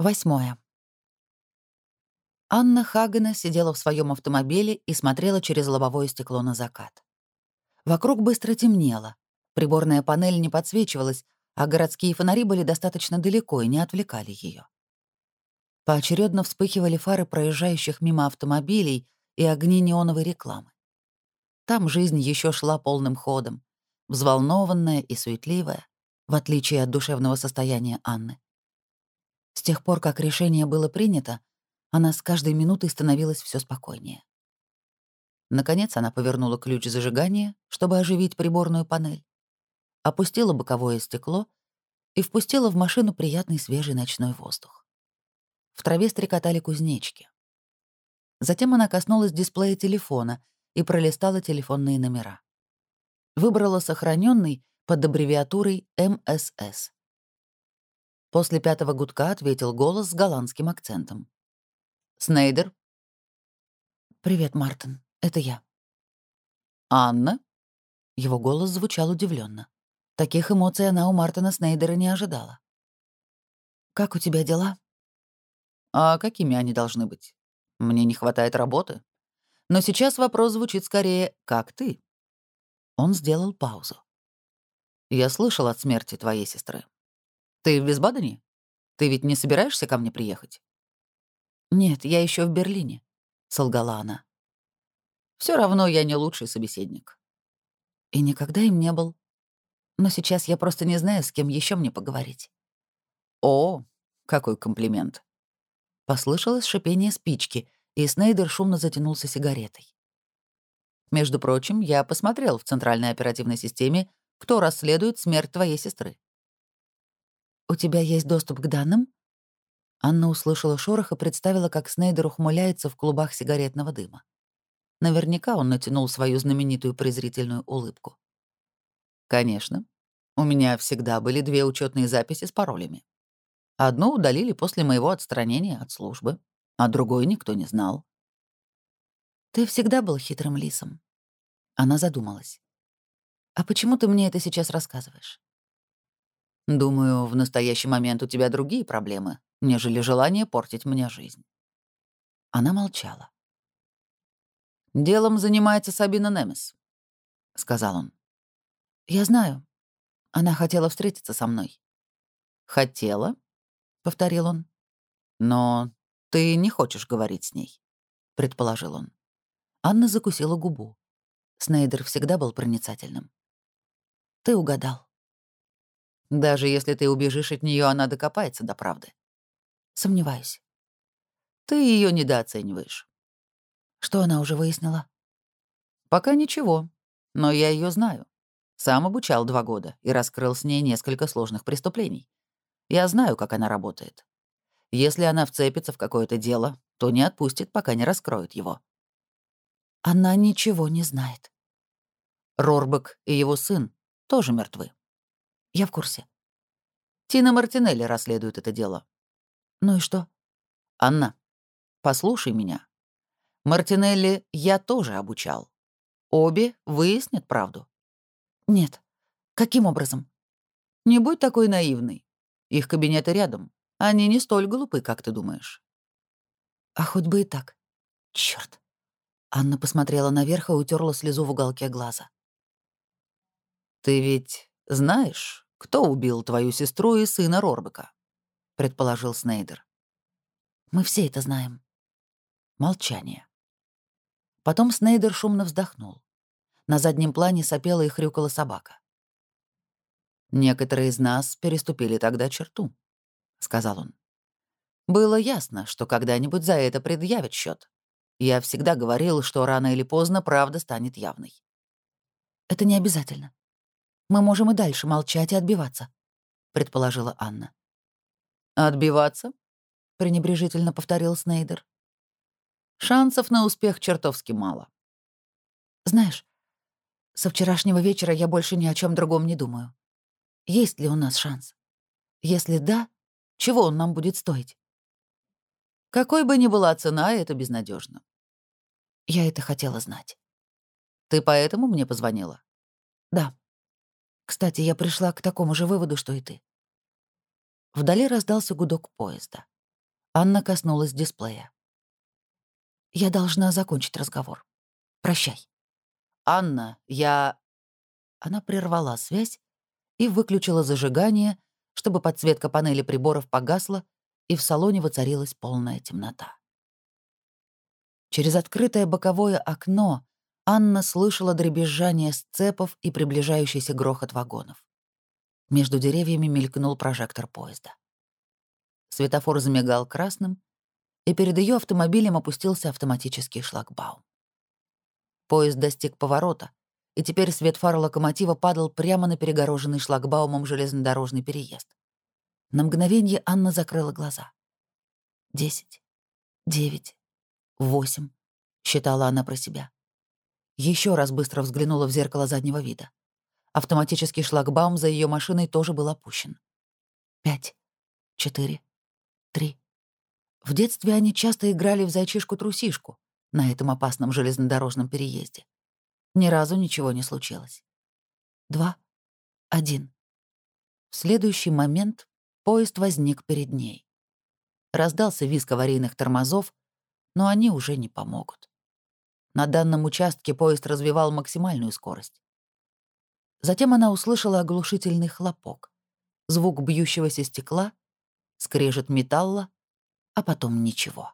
Восьмое. Анна Хагена сидела в своем автомобиле и смотрела через лобовое стекло на закат. Вокруг быстро темнело. Приборная панель не подсвечивалась, а городские фонари были достаточно далеко и не отвлекали ее. Поочередно вспыхивали фары проезжающих мимо автомобилей и огни неоновой рекламы. Там жизнь еще шла полным ходом, взволнованная и суетливая, в отличие от душевного состояния Анны. С тех пор, как решение было принято, она с каждой минутой становилась все спокойнее. Наконец она повернула ключ зажигания, чтобы оживить приборную панель, опустила боковое стекло и впустила в машину приятный свежий ночной воздух. В траве стрекотали кузнечки. Затем она коснулась дисплея телефона и пролистала телефонные номера. Выбрала сохраненный под аббревиатурой МСС. После пятого гудка ответил голос с голландским акцентом. «Снейдер?» «Привет, Мартин. Это я». «Анна?» Его голос звучал удивленно. Таких эмоций она у Мартина Снейдера не ожидала. «Как у тебя дела?» «А какими они должны быть? Мне не хватает работы. Но сейчас вопрос звучит скорее «как ты?» Он сделал паузу. «Я слышал от смерти твоей сестры. Ты в Висбадене? Ты ведь не собираешься ко мне приехать? Нет, я еще в Берлине, солгала она. Все равно я не лучший собеседник. И никогда им не был. Но сейчас я просто не знаю, с кем еще мне поговорить. О, какой комплимент. Послышалось шипение спички, и Снейдер шумно затянулся сигаретой. Между прочим, я посмотрел в Центральной оперативной системе, кто расследует смерть твоей сестры. «У тебя есть доступ к данным?» Анна услышала шорох и представила, как Снейдер ухмыляется в клубах сигаретного дыма. Наверняка он натянул свою знаменитую презрительную улыбку. «Конечно. У меня всегда были две учетные записи с паролями. Одну удалили после моего отстранения от службы, а другой никто не знал. «Ты всегда был хитрым лисом». Она задумалась. «А почему ты мне это сейчас рассказываешь?» Думаю, в настоящий момент у тебя другие проблемы, нежели желание портить мне жизнь. Она молчала. «Делом занимается Сабина Немес», — сказал он. «Я знаю. Она хотела встретиться со мной». «Хотела?» — повторил он. «Но ты не хочешь говорить с ней», — предположил он. Анна закусила губу. Снейдер всегда был проницательным. «Ты угадал». Даже если ты убежишь от нее, она докопается до правды. Сомневаюсь. Ты ее недооцениваешь. Что она уже выяснила? Пока ничего, но я ее знаю. Сам обучал два года и раскрыл с ней несколько сложных преступлений. Я знаю, как она работает. Если она вцепится в какое-то дело, то не отпустит, пока не раскроет его. Она ничего не знает. Рорбек и его сын тоже мертвы. Я в курсе. Тина Мартинелли расследует это дело. Ну и что? Анна, послушай меня. Мартинелли я тоже обучал. Обе выяснят правду. Нет. Каким образом? Не будь такой наивный. Их кабинеты рядом. Они не столь глупы, как ты думаешь. А хоть бы и так. Черт. Анна посмотрела наверх и утерла слезу в уголке глаза. «Ты ведь знаешь, кто убил твою сестру и сына Рорбека?» — предположил Снейдер. «Мы все это знаем». Молчание. Потом Снейдер шумно вздохнул. На заднем плане сопела и хрюкала собака. «Некоторые из нас переступили тогда черту», — сказал он. «Было ясно, что когда-нибудь за это предъявят счет. Я всегда говорил, что рано или поздно правда станет явной». «Это не обязательно. Мы можем и дальше молчать и отбиваться», — предположила Анна. «Отбиваться?» — пренебрежительно повторил Снейдер. «Шансов на успех чертовски мало». «Знаешь, со вчерашнего вечера я больше ни о чем другом не думаю. Есть ли у нас шанс? Если да, чего он нам будет стоить?» Какой бы ни была цена, это безнадежно. Я это хотела знать. Ты поэтому мне позвонила? Да. Кстати, я пришла к такому же выводу, что и ты. Вдали раздался гудок поезда. Анна коснулась дисплея. «Я должна закончить разговор. Прощай». «Анна, я...» Она прервала связь и выключила зажигание, чтобы подсветка панели приборов погасла, и в салоне воцарилась полная темнота. Через открытое боковое окно Анна слышала дребезжание сцепов и приближающийся грохот вагонов. Между деревьями мелькнул прожектор поезда. Светофор замигал красным, и перед ее автомобилем опустился автоматический шлагбаум. Поезд достиг поворота, и теперь свет фар локомотива падал прямо на перегороженный шлагбаумом железнодорожный переезд. На мгновение Анна закрыла глаза. «Десять, девять, восемь», — считала она про себя. Еще раз быстро взглянула в зеркало заднего вида. Автоматический шлагбаум за ее машиной тоже был опущен. Пять, четыре, три. В детстве они часто играли в зайчишку-трусишку на этом опасном железнодорожном переезде. Ни разу ничего не случилось. Два, один. В следующий момент поезд возник перед ней. Раздался визг аварийных тормозов, но они уже не помогут. На данном участке поезд развивал максимальную скорость. Затем она услышала оглушительный хлопок, звук бьющегося стекла, скрежет металла, а потом ничего.